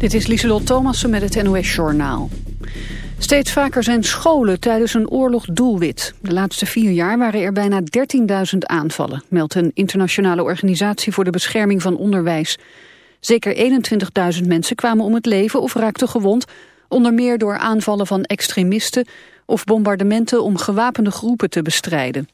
Dit is Lieselot Thomassen met het NOS-journaal. Steeds vaker zijn scholen tijdens een oorlog doelwit. De laatste vier jaar waren er bijna 13.000 aanvallen... meldt een internationale organisatie voor de bescherming van onderwijs. Zeker 21.000 mensen kwamen om het leven of raakten gewond... onder meer door aanvallen van extremisten... of bombardementen om gewapende groepen te bestrijden.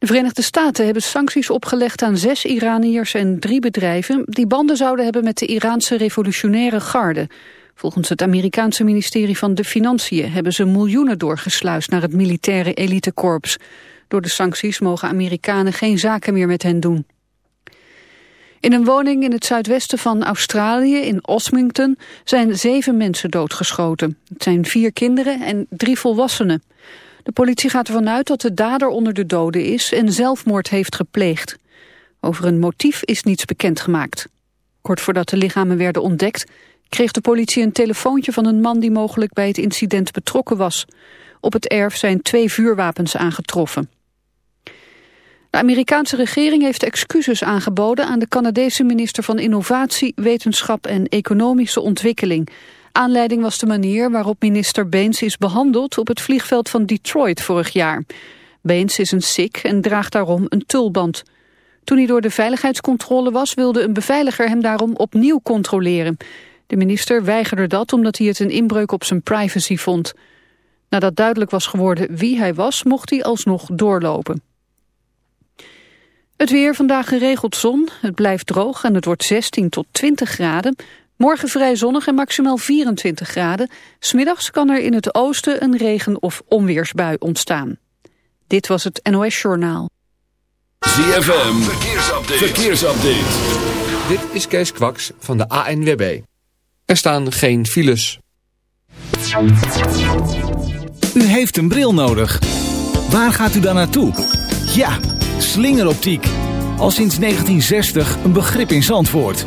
De Verenigde Staten hebben sancties opgelegd aan zes Iraniërs en drie bedrijven... die banden zouden hebben met de Iraanse revolutionaire garde. Volgens het Amerikaanse ministerie van de Financiën... hebben ze miljoenen doorgesluist naar het militaire elitekorps. Door de sancties mogen Amerikanen geen zaken meer met hen doen. In een woning in het zuidwesten van Australië, in Osmington... zijn zeven mensen doodgeschoten. Het zijn vier kinderen en drie volwassenen. De politie gaat ervan uit dat de dader onder de doden is en zelfmoord heeft gepleegd. Over een motief is niets bekendgemaakt. Kort voordat de lichamen werden ontdekt, kreeg de politie een telefoontje van een man die mogelijk bij het incident betrokken was. Op het erf zijn twee vuurwapens aangetroffen. De Amerikaanse regering heeft excuses aangeboden aan de Canadese minister van Innovatie, Wetenschap en Economische Ontwikkeling. Aanleiding was de manier waarop minister Beens is behandeld op het vliegveld van Detroit vorig jaar. Beens is een Sikh en draagt daarom een tulband. Toen hij door de veiligheidscontrole was, wilde een beveiliger hem daarom opnieuw controleren. De minister weigerde dat omdat hij het een inbreuk op zijn privacy vond. Nadat duidelijk was geworden wie hij was, mocht hij alsnog doorlopen. Het weer vandaag geregeld zon. Het blijft droog en het wordt 16 tot 20 graden. Morgen vrij zonnig en maximaal 24 graden. Smiddags kan er in het oosten een regen- of onweersbui ontstaan. Dit was het NOS Journaal. ZFM, verkeersupdate. verkeersupdate. Dit is Kees Kwaks van de ANWB. Er staan geen files. U heeft een bril nodig. Waar gaat u dan naartoe? Ja, slingeroptiek. Al sinds 1960 een begrip in Zandvoort.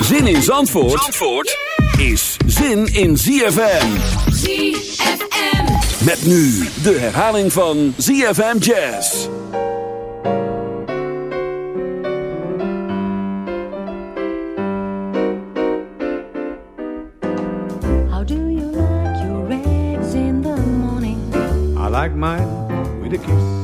Zin in Zandvoort, Zandvoort is zin in ZFM. ZFM. Met nu de herhaling van ZFM Jazz. How do you like your eggs in the morning? I like mine with a kiss.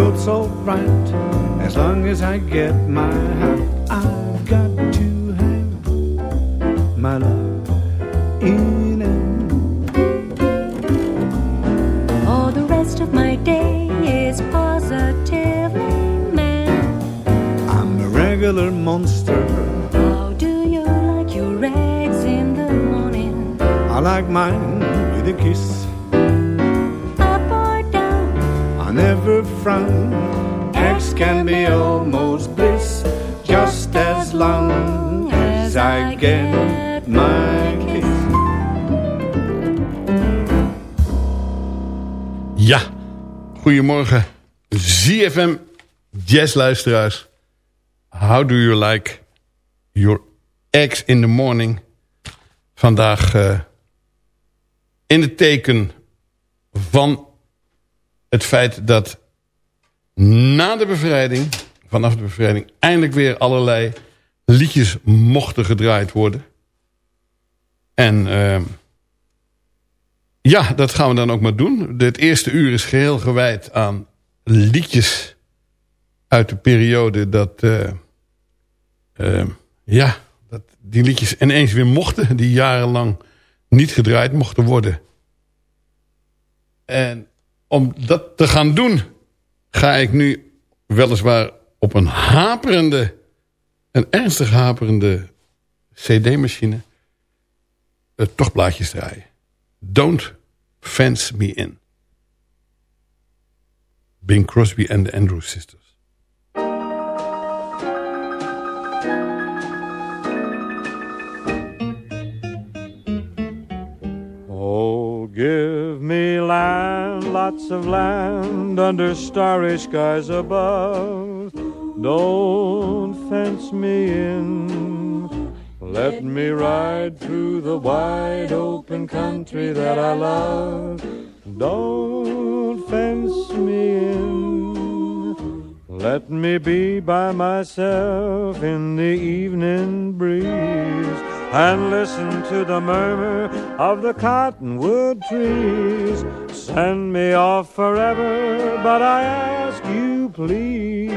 The world's so bright as long as I get my hug. I've got to have my love in it. For the rest of my day is positively man. I'm a regular monster. How do you like your eggs in the morning? I like mine with a kiss. Never frown. Eggs can be almost bliss, just as long as I get my kiss. Ja, goedemorgen. ZFM jazzluisteraars. How do you like your eggs in the morning? Vandaag eh, in het teken van het feit dat na de bevrijding, vanaf de bevrijding, eindelijk weer allerlei liedjes mochten gedraaid worden. En eh, ja, dat gaan we dan ook maar doen. Het eerste uur is geheel gewijd aan liedjes uit de periode dat, eh, eh, ja, dat die liedjes ineens weer mochten, die jarenlang niet gedraaid mochten worden. En om dat te gaan doen, ga ik nu weliswaar op een haperende, een ernstig haperende cd-machine, eh, toch plaatjes draaien. Don't Fence Me In. Bing Crosby and the Andrews Sisters. Of land under starry skies above. Don't fence me in. Let me ride through the wide open country that I love. Don't fence me in. Let me be by myself in the evening breeze and listen to the murmur of the cottonwood trees. Send me off forever, but I ask you please,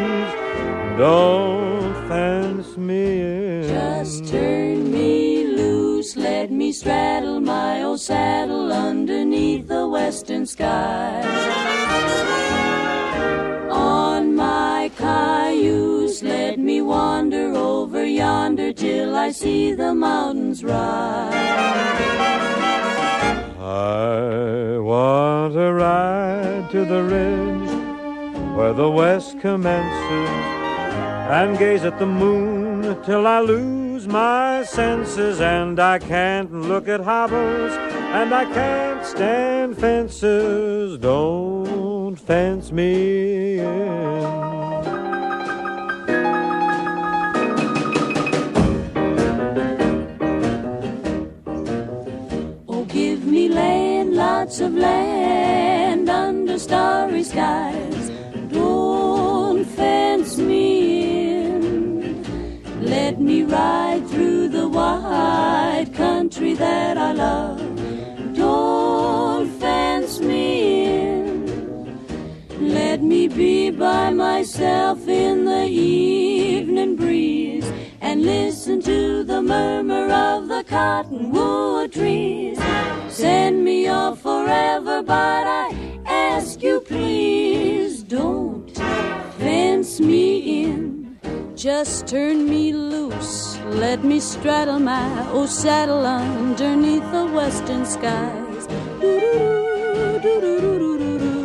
don't fence me in. Just turn me loose, let me straddle my old saddle underneath the western sky. On my cayuse, let me wander over yonder till I see the mountains rise. I want to ride to the ridge where the west commences and gaze at the moon till I lose my senses and I can't look at hobbles and I can't stand fences. Don't fence me in. Of land under starry skies. Don't fence me in. Let me ride through the wide country that I love. Don't fence me in. Let me be by myself in the evening breeze and listen to the murmur of the cottonwood trees. Send me off forever, but I ask you please don't fence me in. Just turn me loose, let me straddle my old saddle underneath the western skies.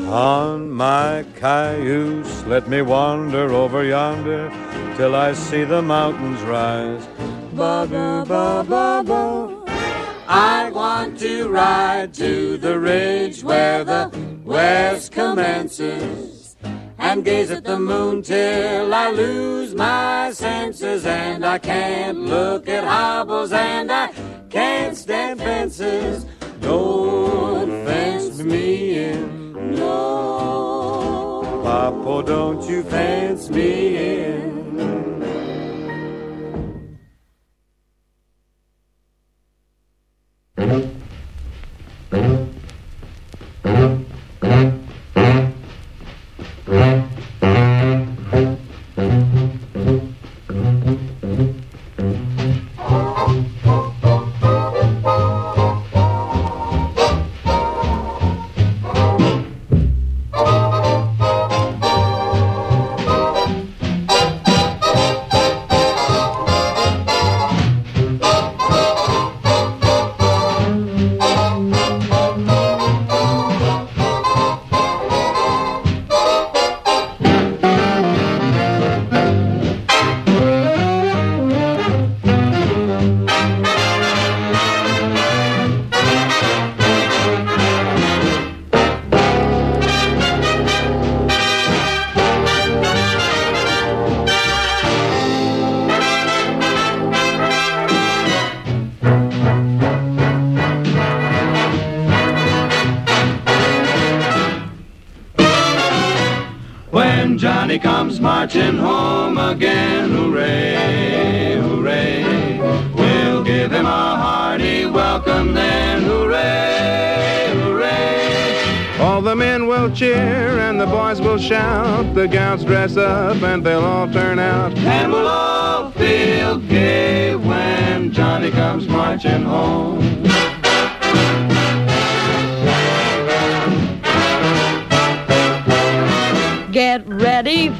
On my cayuse, let me wander over yonder till I see the mountains rise. Ba ba ba ba ba. I want to ride to the ridge where the west commences and gaze at the moon till I lose my senses and I can't look at hobbles and I can't stand fences. Don't fence me in. No. Papa, don't you fence me in. Marching home again, hooray, hooray. We'll give him a hearty welcome then, hooray, hooray. All the men will cheer and the boys will shout. The gals dress up and they'll all turn out. And we'll all feel gay when Johnny comes marching home. Get ready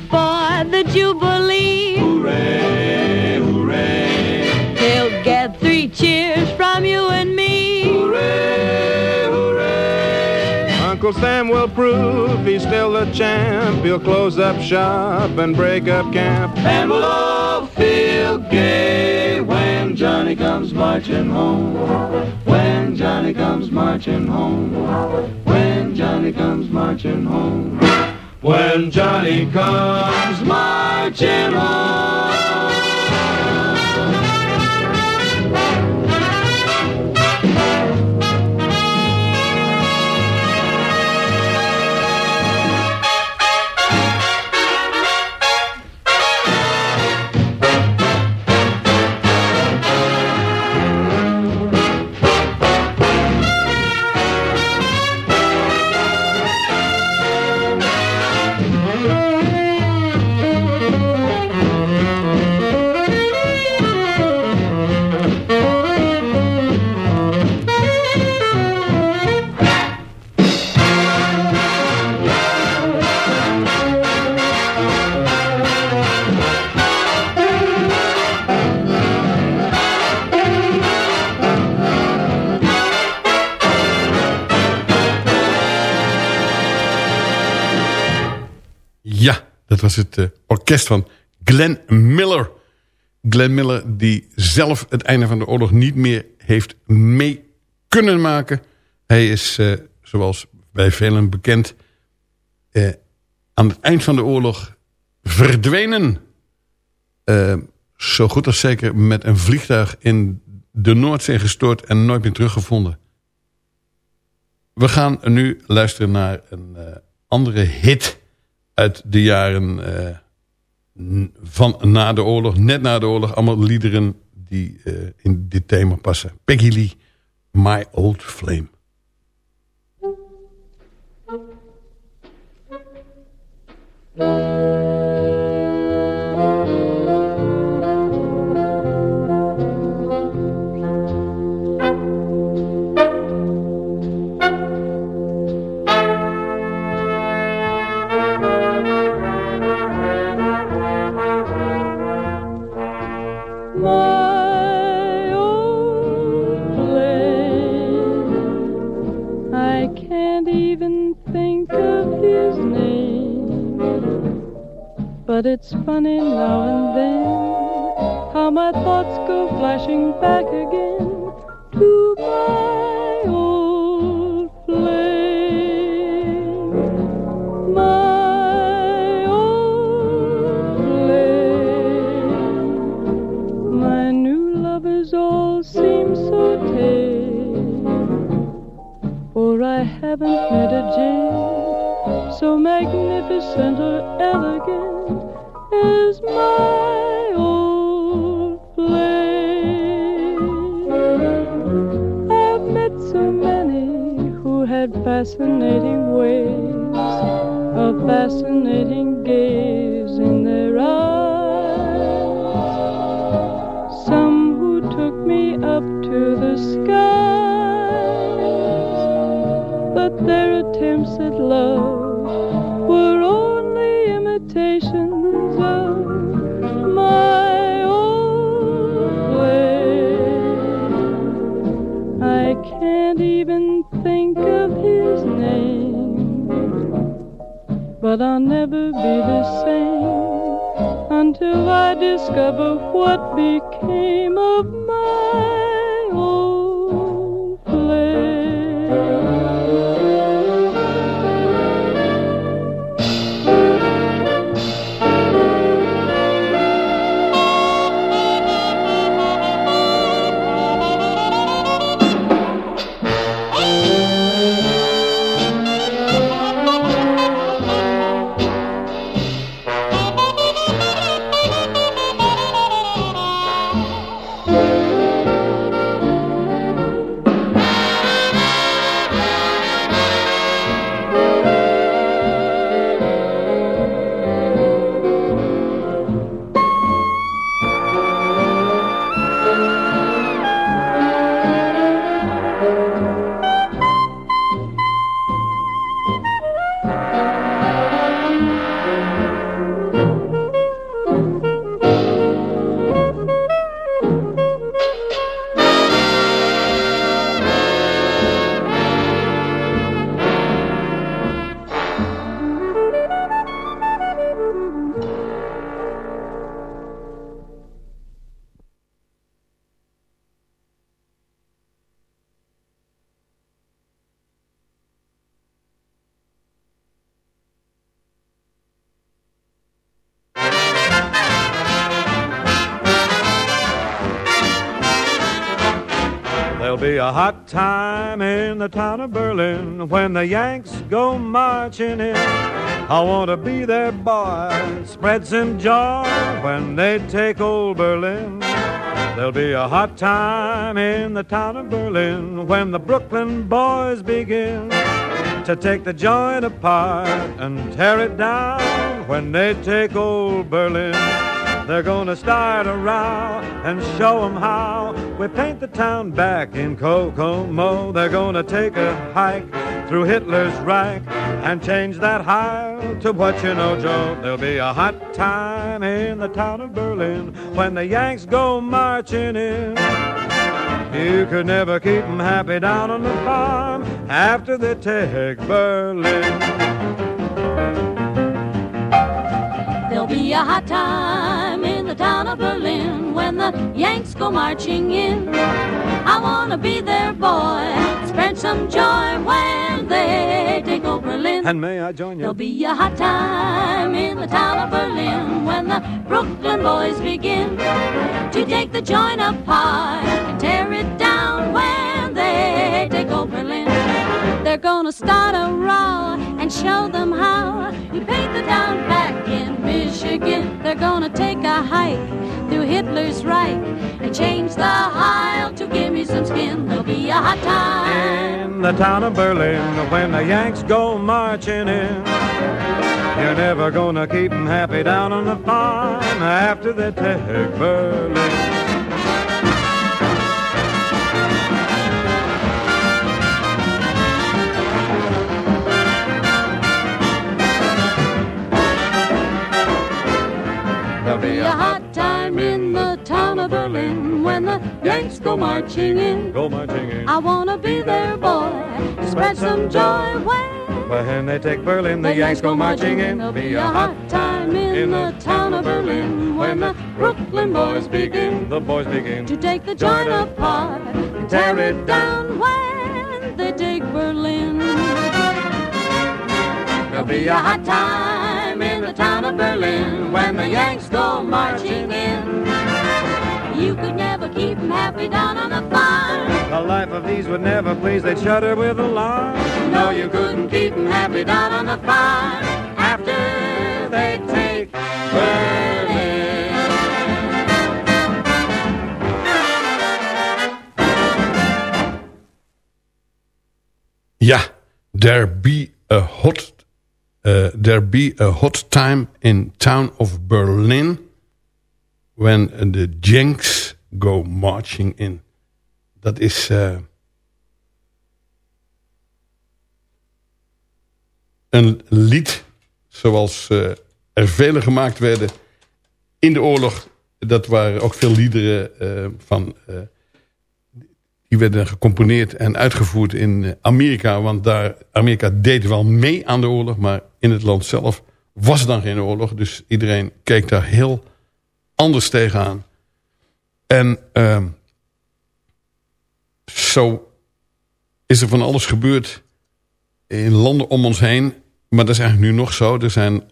Uncle Sam will prove he's still the champ. He'll close up shop and break up camp. And we'll all feel gay when Johnny comes marching home. When Johnny comes marching home. When Johnny comes marching home. When Johnny comes marching home. Het eh, orkest van Glenn Miller. Glenn Miller die zelf het einde van de oorlog niet meer heeft mee kunnen maken. Hij is, eh, zoals bij velen bekend, eh, aan het eind van de oorlog verdwenen. Zo goed als zeker met een vliegtuig in de Noordzee gestort en nooit meer teruggevonden. We gaan nu luisteren naar een andere hit uit de jaren eh, van na de oorlog, net na de oorlog. Allemaal liederen die eh, in dit thema passen. Peggy Lee, My Old Flame. But it's funny now and then how my thoughts go flashing back again to my old flame. My old flame. My new lovers all seem so tame. object so magnificent or elegant as my old flame. I've met so many who had fascinating ways, a fascinating gaze in their eyes. Some who took me up to the skies, but their attempts at love but I'll never be the same until I discover what became a hot time in the town of Berlin when the Yanks go marching in. I want to be their boy, spread some joy when they take old Berlin. There'll be a hot time in the town of Berlin when the Brooklyn boys begin to take the joint apart and tear it down when they take old Berlin. They're gonna start a row and show 'em how we paint the town back in Kokomo. They're gonna take a hike through Hitler's Reich and change that Heil to what you know, Joe. There'll be a hot time in the town of Berlin when the Yanks go marching in. You could never keep 'em happy down on the farm after they take Berlin. There'll be a hot time town of Berlin when the Yanks go marching in. I wanna be their boy, spread some joy when they take over Berlin. And may I join you? There'll be a hot time in the town of Berlin when the Brooklyn boys begin to take the joint apart and tear it down when they take over Berlin. They're gonna start a row and show them how you paint the town back in Michigan. They're gonna take a hike through Hitler's Reich and change the Heil to give me some skin. There'll be a hot time. in the town of Berlin when the Yanks go marching in. You're never gonna keep 'em happy down on the farm after they take Berlin. Berlin when the Yanks go marching in. Go marching in. I wanna be their boy, spread some joy when When they take Berlin, the Yanks go marching in. There'll be a hot time in the town of Berlin when the Brooklyn boys begin The boys begin to take the joint apart and tear it down when they take Berlin. There'll be a hot time in the town of Berlin when the Yanks go marching in. You could never keep 'em happy down on the farm. The life of these would never please, they'd shudder with alarm. No, you couldn't keep 'em happy down on the farm. After they take Berlin. Ja, there be a hot, uh, there be a hot time in town of Berlin when the Yanks go marching in. Dat is uh, een lied zoals uh, er vele gemaakt werden in de oorlog. Dat waren ook veel liederen uh, van die werden gecomponeerd en uitgevoerd in Amerika. Want daar, Amerika deed wel mee aan de oorlog. Maar in het land zelf was dan geen oorlog. Dus iedereen keek daar heel anders tegenaan. En uh, zo is er van alles gebeurd in landen om ons heen. Maar dat is eigenlijk nu nog zo. Er zijn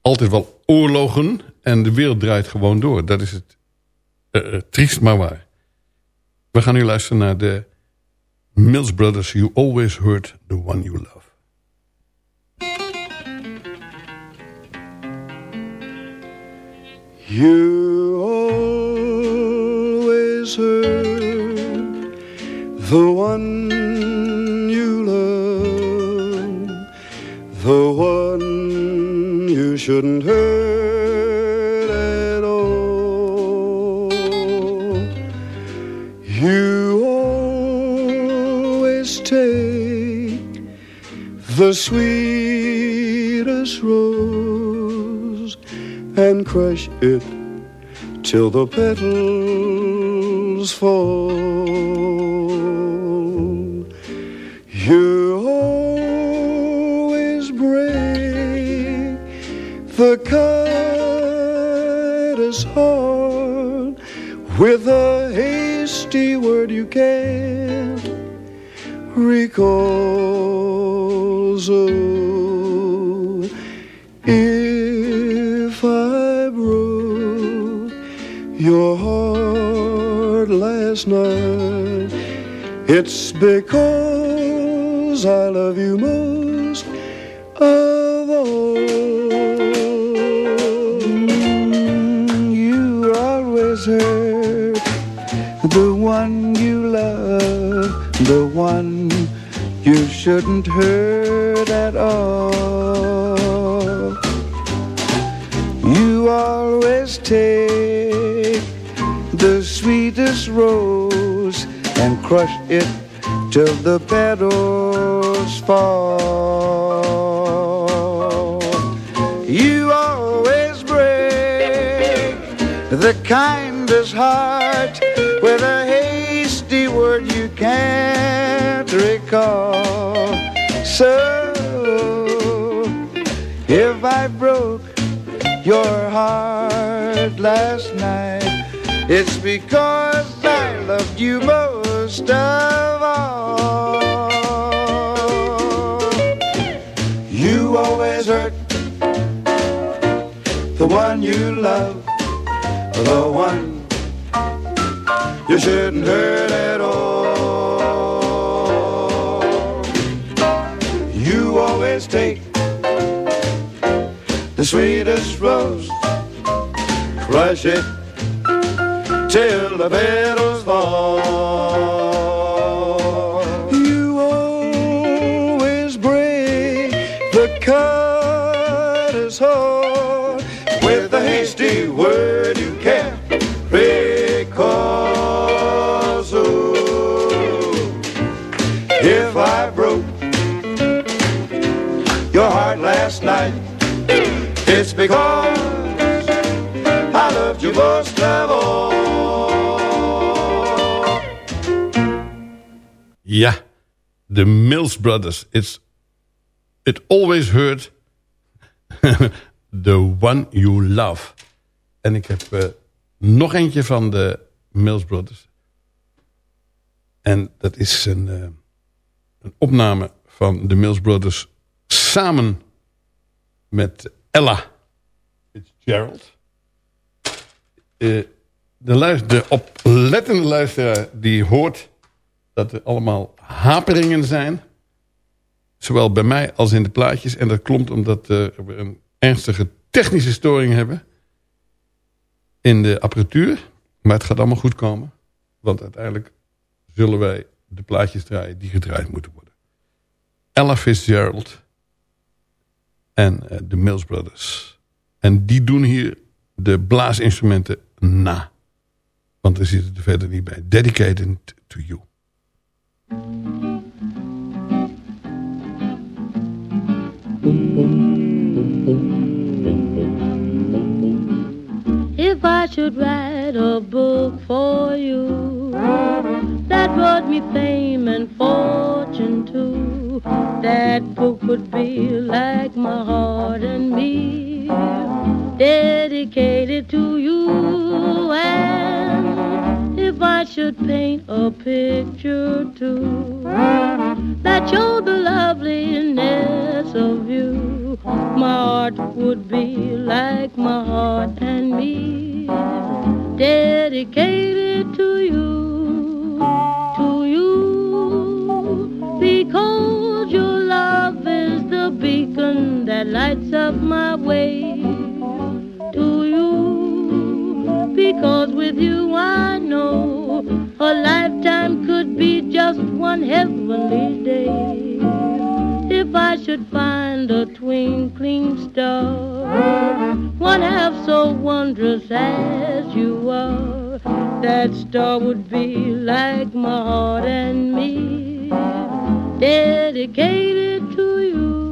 altijd wel oorlogen. En de wereld draait gewoon door. Dat is het uh, triest maar waar. We gaan nu luisteren naar de Mills Brothers. You always hurt the one you love. You always hurt the one you love, the one you shouldn't hurt at all. You always take the sweetest rose and crush it till the petals fall. You always break the kindest heart with a hasty word you can't recall. Your heart last night, it's because I love you most of all. You always hurt the one you love, the one you shouldn't hurt at all. You always take sweetest rose and crush it till the petals fall. You always break the kindest heart with a hasty word you can't recall. So if I broke your heart last night, it's because I loved you most of all. You always hurt the one you love, the one you shouldn't hurt at all. You always take the sweetest rose, crush it till the petals fall. You always break the cutter's heart with a hasty word you can't recall. So if I broke your heart last night, it's because de Mills Brothers. It's, it always hurt the one you love. En ik heb uh, nog eentje van de Mills Brothers. En dat is een, uh, een opname van de Mills Brothers samen met Ella Fitzgerald. Uh, de, luister, de oplettende luisteraar die hoort dat er allemaal haperingen zijn. Zowel bij mij als in de plaatjes. En dat klopt omdat uh, we een ernstige technische storing hebben. In de apparatuur. Maar het gaat allemaal goed komen. Want uiteindelijk zullen wij de plaatjes draaien die gedraaid moeten worden. Ella Fitzgerald en uh, de Mills Brothers. En die doen hier de blaasinstrumenten na. Want er zit er verder niet bij. Dedicated to you. If I should write a book for you that brought me fame and fortune too, that book would be like my heart and me, dedicated to you. And if I should paint a picture too. That showed the loveliness of you, my heart would be like my heart and me, dedicated to you, to you, because your love is the beacon that lights up my way. Because with you I know a lifetime could be just one heavenly day. If I should find a twinkling star, one half so wondrous as you are, that star would be like my heart and me, dedicated to you.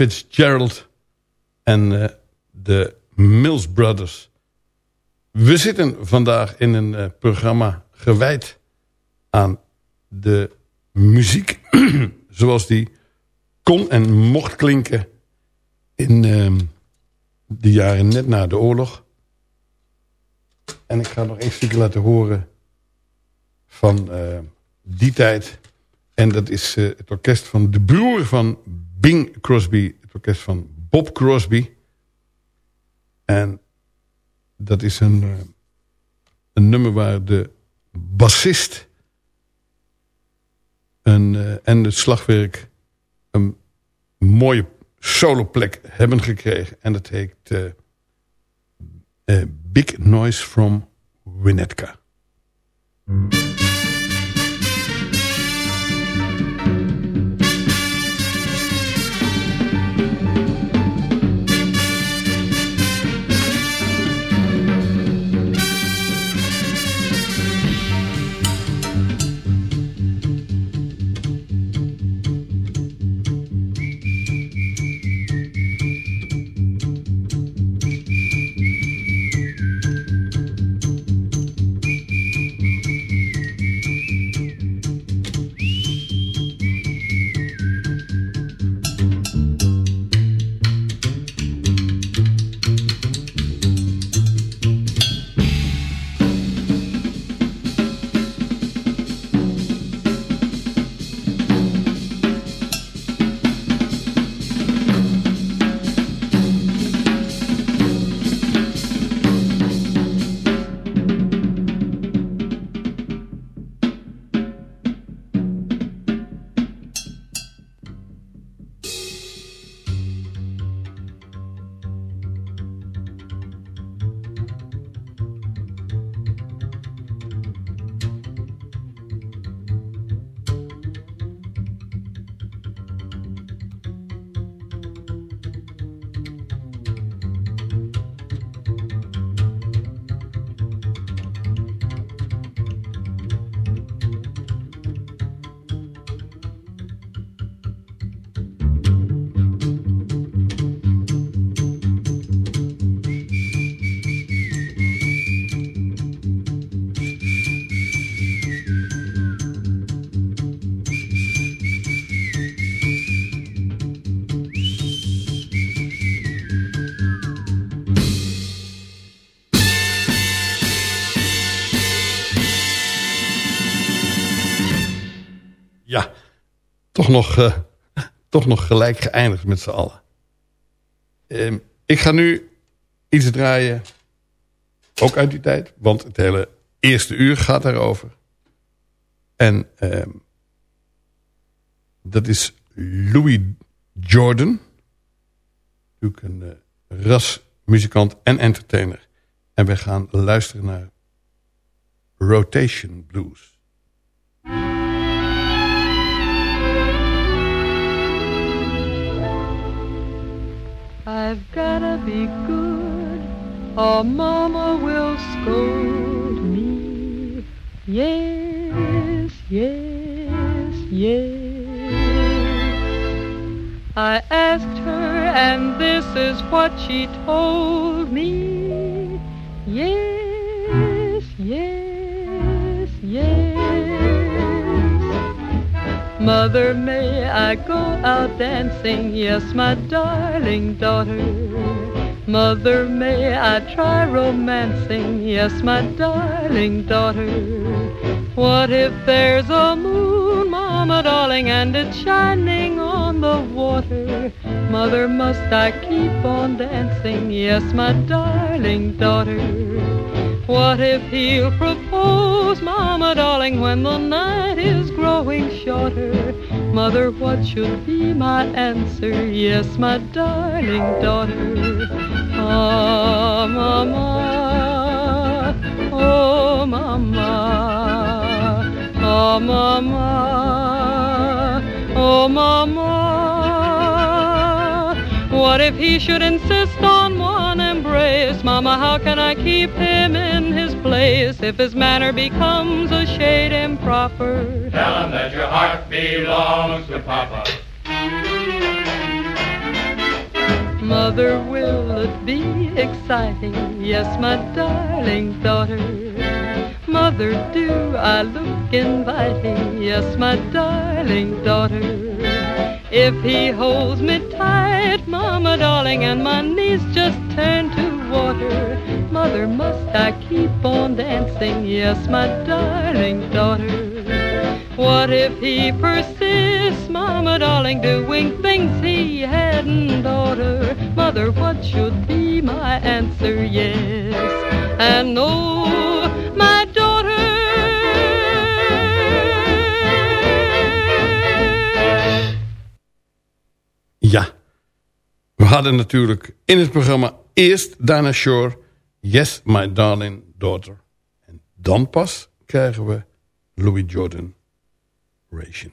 Fitzgerald en eh, de Mills Brothers. We zitten vandaag in een eh, programma gewijd aan de muziek zoals die kon en mocht klinken in ehm, de jaren net na de oorlog. En ik ga nog één stukje laten horen van eh, die tijd. En dat is het orkest van de broer van Bing Crosby. Het orkest van Bob Crosby. En dat is een, eh, een nummer waar de bassist een, eh, en het slagwerk een mooie soloplek hebben gekregen. En dat heet eh, Big Noise from Winnetka. Toch nog, uh, toch nog gelijk geëindigd met z'n allen. Uh, ik ga nu iets draaien, ook uit die tijd. Want het hele eerste uur gaat daarover. En uh, dat is Louis Jordan. Natuurlijk een uh, rasmuzikant en entertainer. En we gaan luisteren naar Rotation Blues. I've gotta be good or mama will scold me. Yes, yes, yes. I asked her and this is what she told me. Yes, yes, yes. Mother, may I go out dancing? Yes, my darling daughter. Mother, may I try romancing? Yes, my darling daughter. What if there's a moon, mama darling, and it's shining on the water? Mother, must I keep on dancing? Yes, my darling daughter. What if he'll propose, Mama darling, when the night is growing shorter? Mother, what should be my answer? Yes, my darling daughter. Ah, Mama, oh, Mama, oh, Mama, oh, Mama. What if he should insist on one embrace? Mama, how can I keep him in his place if his manner becomes a shade improper? Tell him that your heart belongs to Papa. Mother, will it be exciting? Yes, my darling daughter. Mother, do I look inviting? Yes, my darling daughter. If he holds me tight, Mama darling, and my knees just turn to water, Mother, must I keep on dancing? Yes, my darling daughter. What if he persists, Mama darling, doing things he hadn't ordered? Mother, what should be my answer? Yes, and no, hadden natuurlijk in het programma eerst Dana Shore, Yes, My Darling Daughter. En dan pas krijgen we Louis Jordan, Ration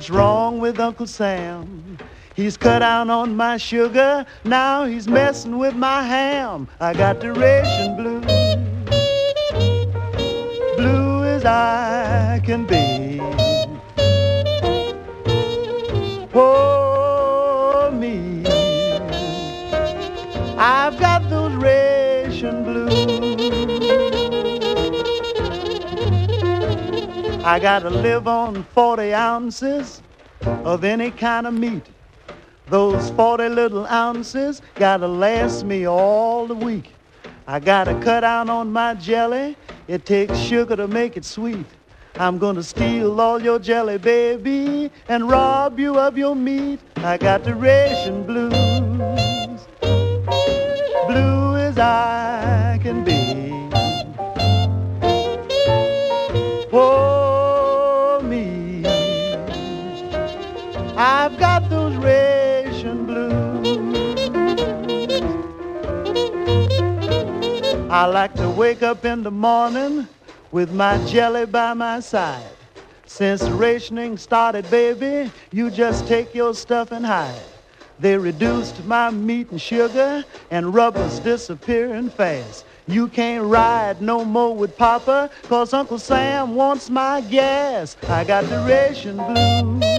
what's wrong with Uncle Sam? He's cut out on my sugar, now he's messing with my ham. I got the ration blue, blue as I can be. I gotta live on 40 ounces of any kind of meat. Those 40 little ounces gotta last me all the week. I gotta cut out on my jelly. It takes sugar to make it sweet. I'm gonna steal all your jelly, baby, and rob you of your meat. I got the ration blues, blue as I can be. I like to wake up in the morning with my jelly by my side. Since rationing started, baby, you just take your stuff and hide. They reduced my meat and sugar, and rubber's disappearing fast. You can't ride no more with Papa, cause Uncle Sam wants my gas. I got the ration blues,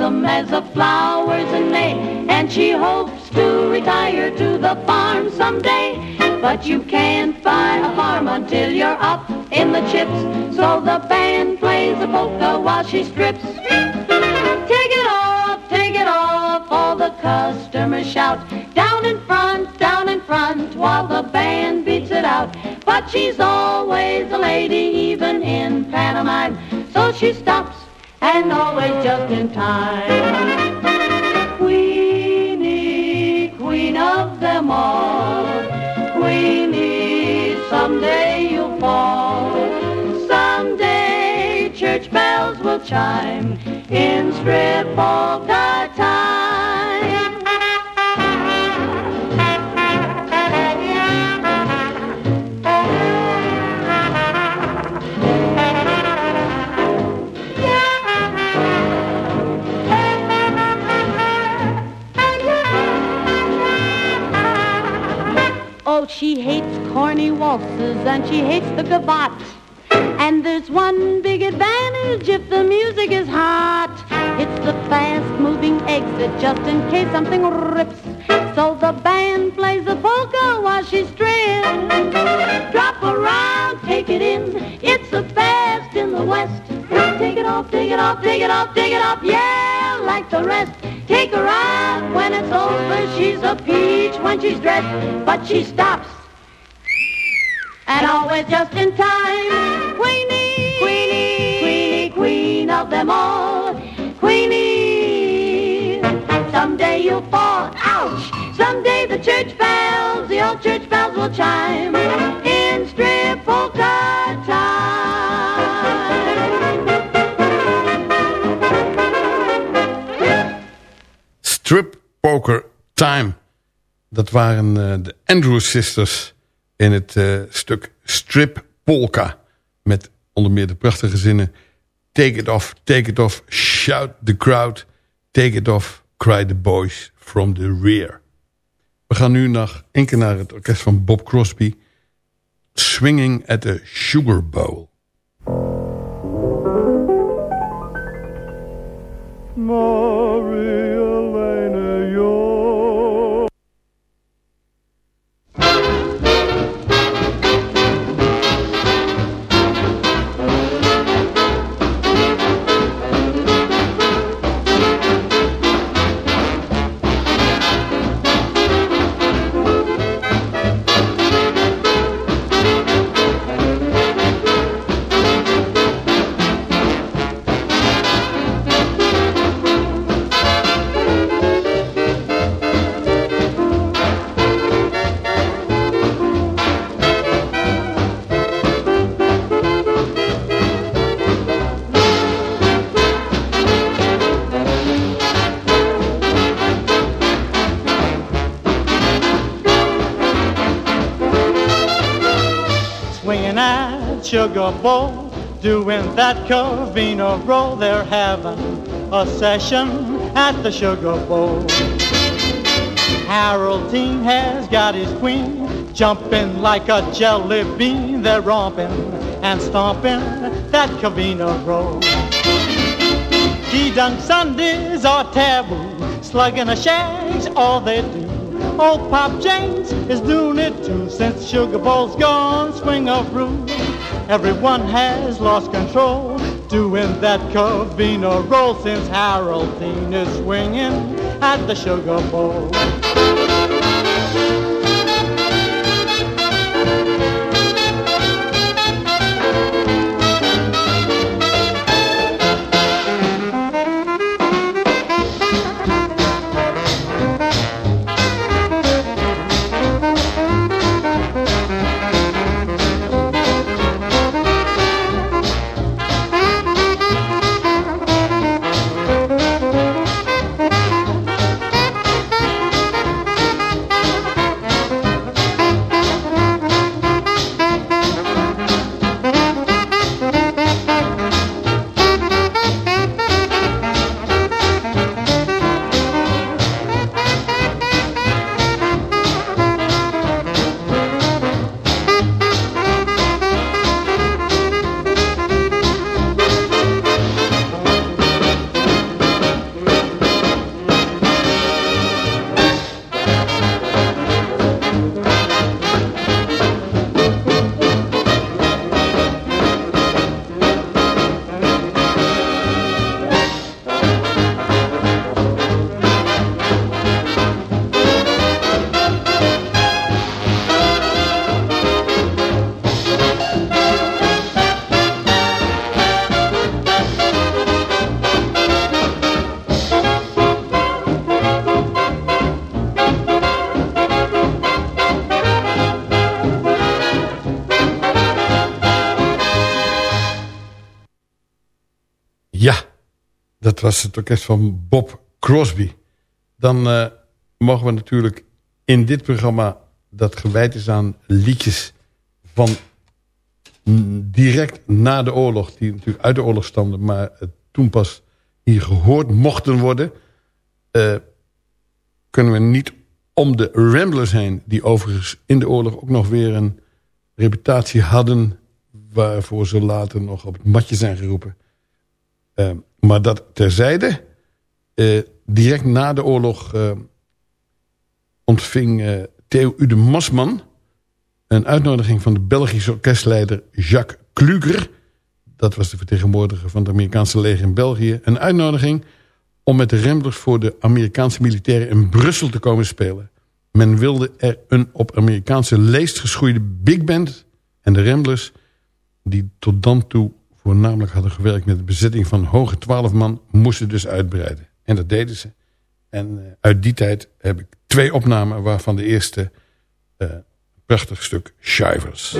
wholesome as the flowers in May, and she hopes to retire to the farm someday. But you can't buy a farm until you're up in the chips, so the band plays a polka while she strips. Take it off, take it off, all the customers shout. Down in front, down in front, while the band beats it out. But she's always a lady, even in pantomime. So she stops, and always just in time. Queenie, queen of them all. Queenie, someday you'll fall. Someday church bells will chime in strip polka time. She hates corny waltzes and she hates the gavotte. And there's one big advantage if the music is hot. It's the fast-moving exit just in case something rips. So the band plays the polka while she's strips. Drop around, take it in. It's the best in the West. Take it off, take it off, take it off, take it off. Yeah, like the rest. Take her out when it's over. She's a peach when she's dressed, but she stops. And always just in time. Queenie, Queenie, Queenie, Queen of them all. Queenie, someday you'll fall. Ouch! Someday the church bells, the old church bells will chime in strip polka time. Strip Poker Time. Dat waren uh, de Andrews Sisters in het uh, stuk Strip Polka. Met onder meer de prachtige zinnen... Take it off, take it off, shout the crowd. Take it off, cry the boys from the rear. We gaan nu nog één naar het orkest van Bob Crosby. Swinging at the Sugar Bowl. Sugar Bowl, doing that Covina roll. They're having a session at the Sugar Bowl. Harold Dean has got his queen jumping like a jelly bean. They're romping and stomping that Covina roll. He done Sundays are taboo, slugging a shag's all they do. Old Pop James is doing it too since Sugar Bowl's gone swing of rule. Everyone has lost control doing that Covina roll since Harold Dean is swinging at the Sugar Bowl. Was het orkest van Bob Crosby. Dan uh, mogen we natuurlijk in dit programma... dat gewijd is aan liedjes van direct na de oorlog... die natuurlijk uit de oorlog stamden... maar toen pas hier gehoord mochten worden... Uh, kunnen we niet om de Ramblers heen... die overigens in de oorlog ook nog weer een reputatie hadden... waarvoor ze later nog op het matje zijn geroepen... Uh, maar dat terzijde, uh, direct na de oorlog uh, ontving uh, Theo Ude Masman... een uitnodiging van de Belgische orkestleider Jacques Kluger... dat was de vertegenwoordiger van het Amerikaanse leger in België... een uitnodiging om met de Ramblers voor de Amerikaanse militairen in Brussel te komen spelen. Men wilde er een op Amerikaanse leest geschoeide big band... en de Ramblers, die tot dan toe voornamelijk hadden gewerkt met de bezetting van hoge twaalf man, moesten dus uitbreiden. En dat deden ze. En uh, uit die tijd heb ik twee opnamen, waarvan de eerste uh, prachtig stuk Shivers.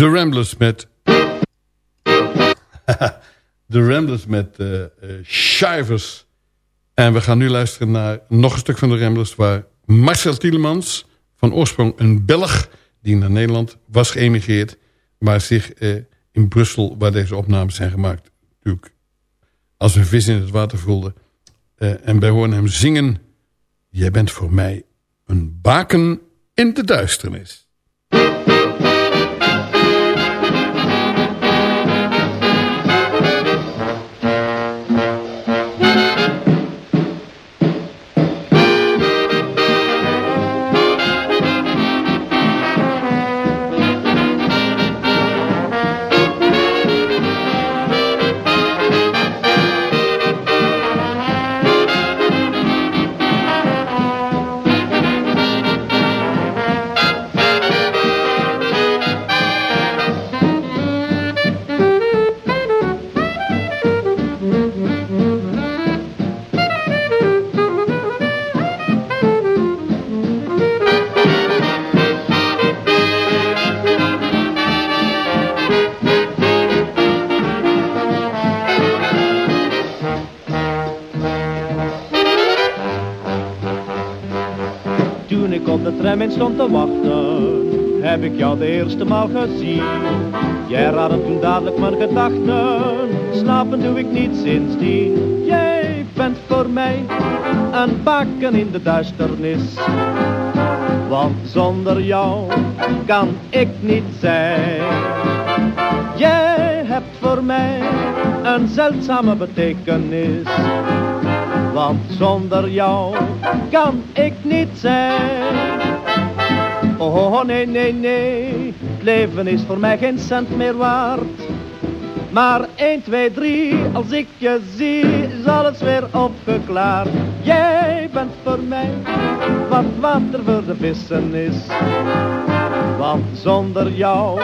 The Ramblers met... The Ramblers met uh, Shivers. En we gaan nu luisteren naar nog een stuk van de Ramblers... waar Marcel Tielemans, van oorsprong een Belg... die naar Nederland was geëmigreerd... maar zich uh, in Brussel, waar deze opnames zijn gemaakt... natuurlijk als een vis in het water voelde. en wij horen hem zingen... Jij bent voor mij een baken in de duisternis. Stond te wachten, heb ik jou de eerste maal gezien. Jij raadde toen dadelijk mijn gedachten, slapen doe ik niet sindsdien. Jij bent voor mij een bakken in de duisternis. Want zonder jou kan ik niet zijn. Jij hebt voor mij een zeldzame betekenis. Want zonder jou kan ik niet zijn. Oh nee, nee, nee, het leven is voor mij geen cent meer waard. Maar 1, 2, 3, als ik je zie, is alles weer opgeklaard. Jij bent voor mij wat water voor de vissen is. Want zonder jou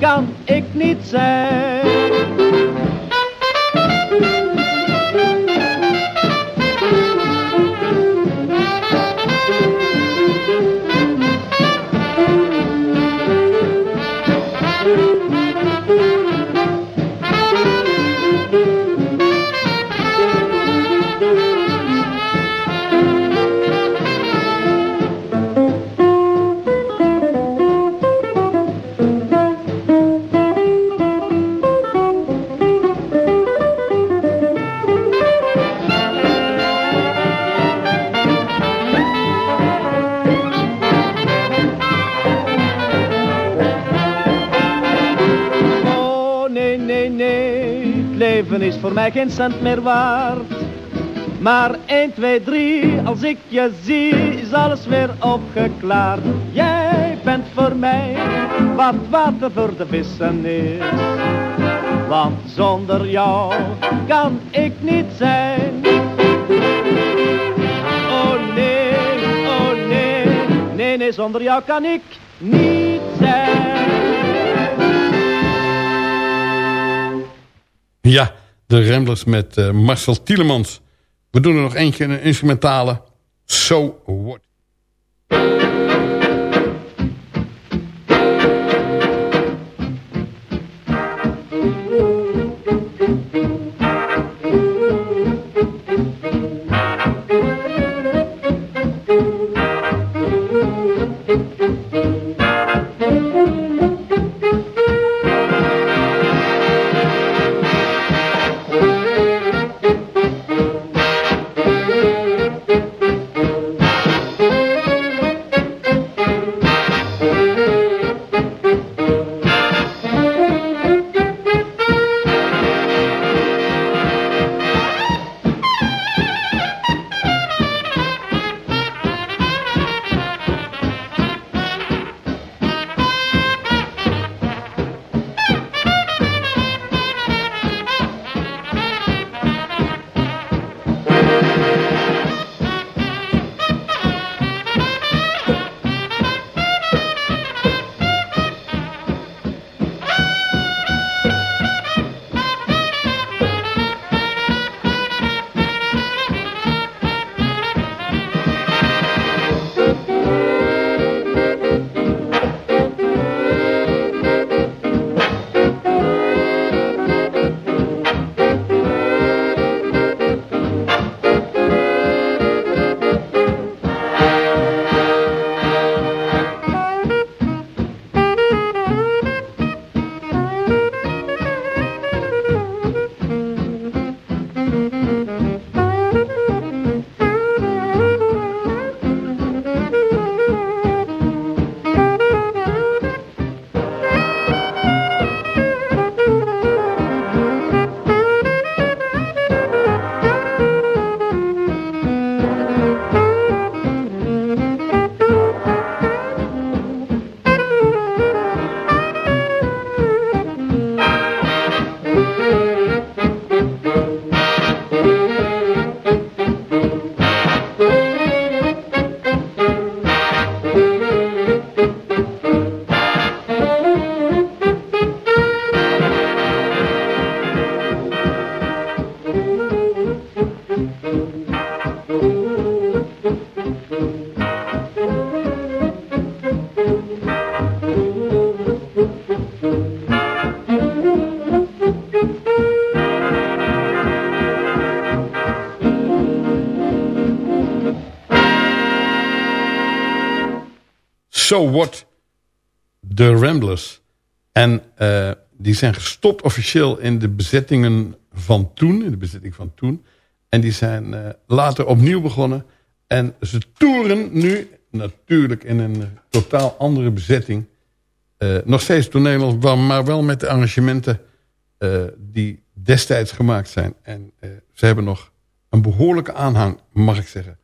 kan ik niet zijn. Mij geen cent meer waard. Maar 1, 2, 3, als ik je zie, is alles weer opgeklaard. Jij bent voor mij wat water voor de vissen is. Want zonder jou kan ik niet zijn. Oh nee, oh nee, nee, nee, zonder jou kan ik niet zijn. Ja, de Ramblers met uh, Marcel Tielemans. We doen er nog eentje, een instrumentale. So What. The Ramblers. En uh, die zijn gestopt officieel in de bezettingen van toen. In de bezetting van toen. En die zijn uh, later opnieuw begonnen. En ze toeren nu natuurlijk in een totaal andere bezetting. Uh, nog steeds door Nederland, maar wel met de arrangementen die destijds gemaakt zijn. En ze hebben nog een behoorlijke aanhang, mag ik zeggen.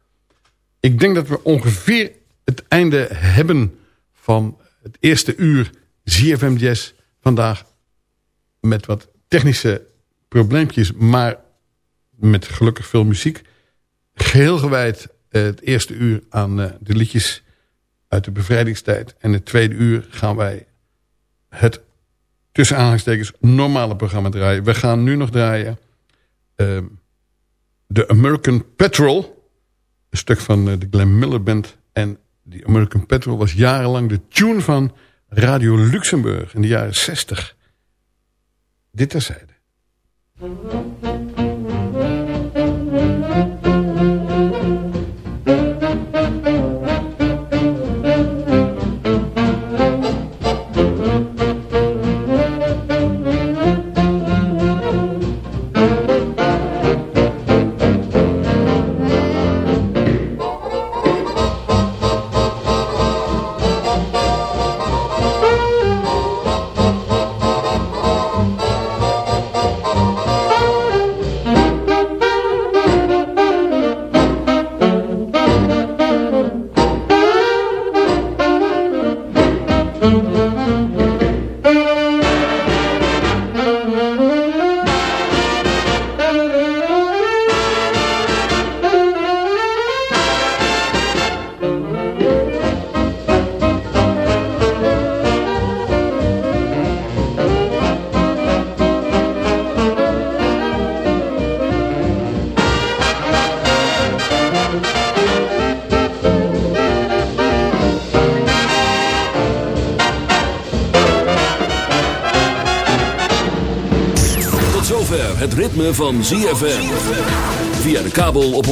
Ik denk dat we ongeveer het einde hebben van het eerste uur ZFM Jazz vandaag. Met wat technische probleempjes, maar met gelukkig veel muziek. Geheel gewijd uh, het eerste uur aan uh, de liedjes uit de bevrijdingstijd. En het tweede uur gaan wij het tussen aanhalingstekens normale programma draaien. We gaan nu nog draaien uh, de American Petrol. Een stuk van uh, de Glenn Miller Band. En die American Petrol was jarenlang de tune van Radio Luxemburg in de jaren 60. Dit terzijde.